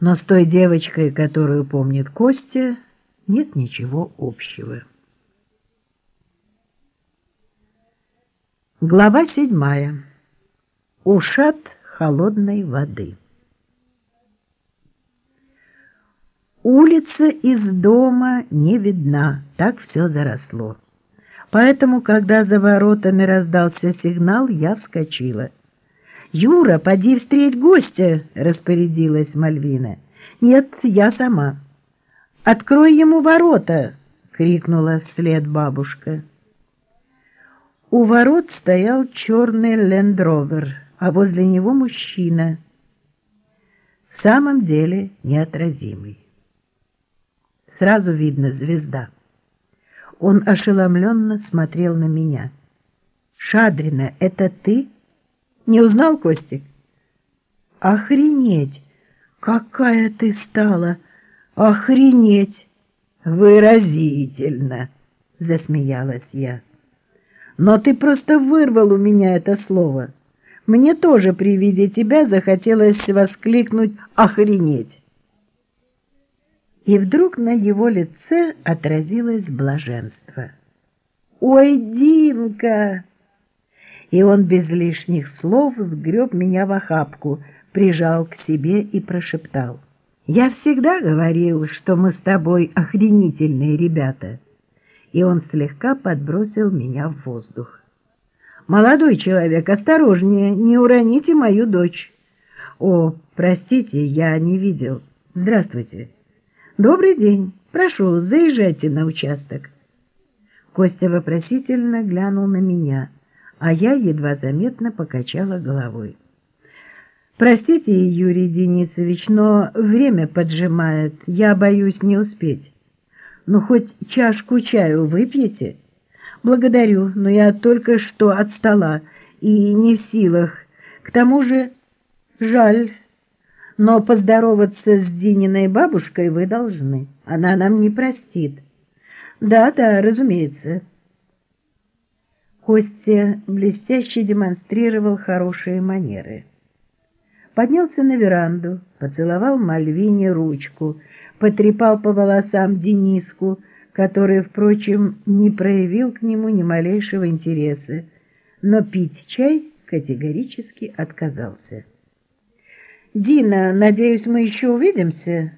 Но с той девочкой, которую помнит Костя, нет ничего общего. Глава седьмая. Ушат холодной воды. Улица из дома не видна, так все заросло. Поэтому, когда за воротами раздался сигнал, я вскочила. «Юра, поди встреть гостя!» — распорядилась Мальвина. «Нет, я сама». «Открой ему ворота!» — крикнула вслед бабушка. У ворот стоял черный лендровер, а возле него мужчина. В самом деле неотразимый. Сразу видно звезда. Он ошеломленно смотрел на меня. «Шадрина, это ты?» Не узнал, Костик? Охренеть! Какая ты стала! Охренеть! Выразительно! Засмеялась я. Но ты просто вырвал у меня это слово. Мне тоже при виде тебя захотелось воскликнуть «Охренеть!» И вдруг на его лице отразилось блаженство. «Ой, Димка!» И он без лишних слов сгреб меня в охапку, прижал к себе и прошептал. «Я всегда говорил, что мы с тобой охренительные ребята». И он слегка подбросил меня в воздух. «Молодой человек, осторожнее, не уроните мою дочь». «О, простите, я не видел. Здравствуйте». «Добрый день. Прошу, заезжайте на участок». Костя вопросительно глянул на меня – а я едва заметно покачала головой. «Простите, Юрий Денисович, но время поджимает, я боюсь не успеть. Ну, хоть чашку чаю выпьете?» «Благодарю, но я только что от стола и не в силах. К тому же жаль, но поздороваться с Дининой бабушкой вы должны. Она нам не простит». «Да-да, разумеется». Костя блестяще демонстрировал хорошие манеры. Поднялся на веранду, поцеловал Мальвине ручку, потрепал по волосам Дениску, который, впрочем, не проявил к нему ни малейшего интереса, но пить чай категорически отказался. «Дина, надеюсь, мы еще увидимся?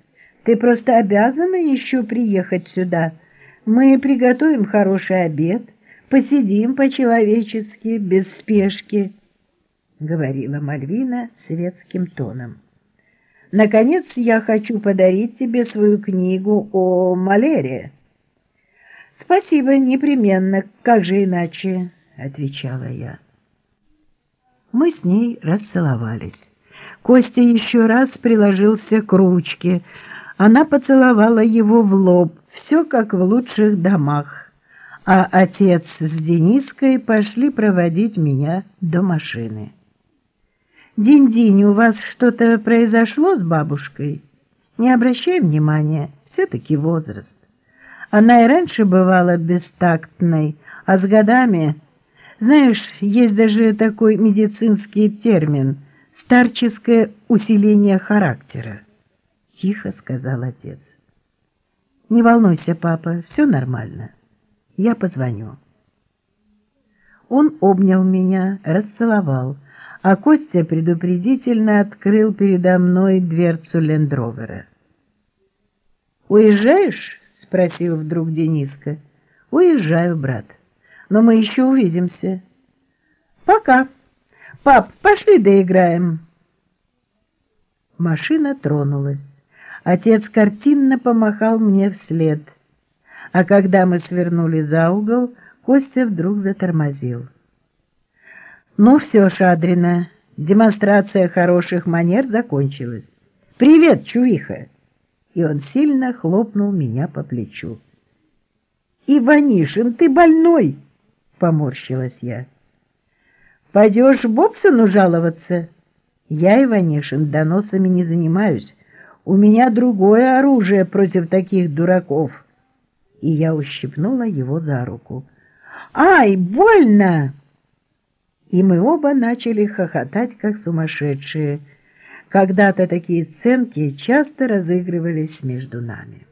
Ты просто обязана еще приехать сюда. Мы приготовим хороший обед» посидим по-человечески, без спешки», — говорила Мальвина светским тоном. «Наконец, я хочу подарить тебе свою книгу о малярии». «Спасибо, непременно, как же иначе?» — отвечала я. Мы с ней расцеловались. Костя еще раз приложился к ручке. Она поцеловала его в лоб, все как в лучших домах а отец с Дениской пошли проводить меня до машины. «Динь-динь, у вас что-то произошло с бабушкой? Не обращай внимания, все-таки возраст. Она и раньше бывала бестактной, а с годами... Знаешь, есть даже такой медицинский термин — старческое усиление характера», — тихо сказал отец. «Не волнуйся, папа, все нормально». Я позвоню. Он обнял меня, расцеловал, а Костя предупредительно открыл передо мной дверцу лендровера. «Уезжаешь?» — спросил вдруг Дениска. «Уезжаю, брат. Но мы еще увидимся». «Пока. Пап, пошли доиграем». Машина тронулась. Отец картинно помахал мне вслед — а когда мы свернули за угол, Костя вдруг затормозил. «Ну все, Шадрина, демонстрация хороших манер закончилась. Привет, чувиха!» И он сильно хлопнул меня по плечу. «Иванишин, ты больной!» — поморщилась я. «Пойдешь Бобсону жаловаться?» «Я, Иванишин, доносами не занимаюсь. У меня другое оружие против таких дураков» и я ущипнула его за руку. «Ай, больно!» И мы оба начали хохотать, как сумасшедшие. Когда-то такие сценки часто разыгрывались между нами.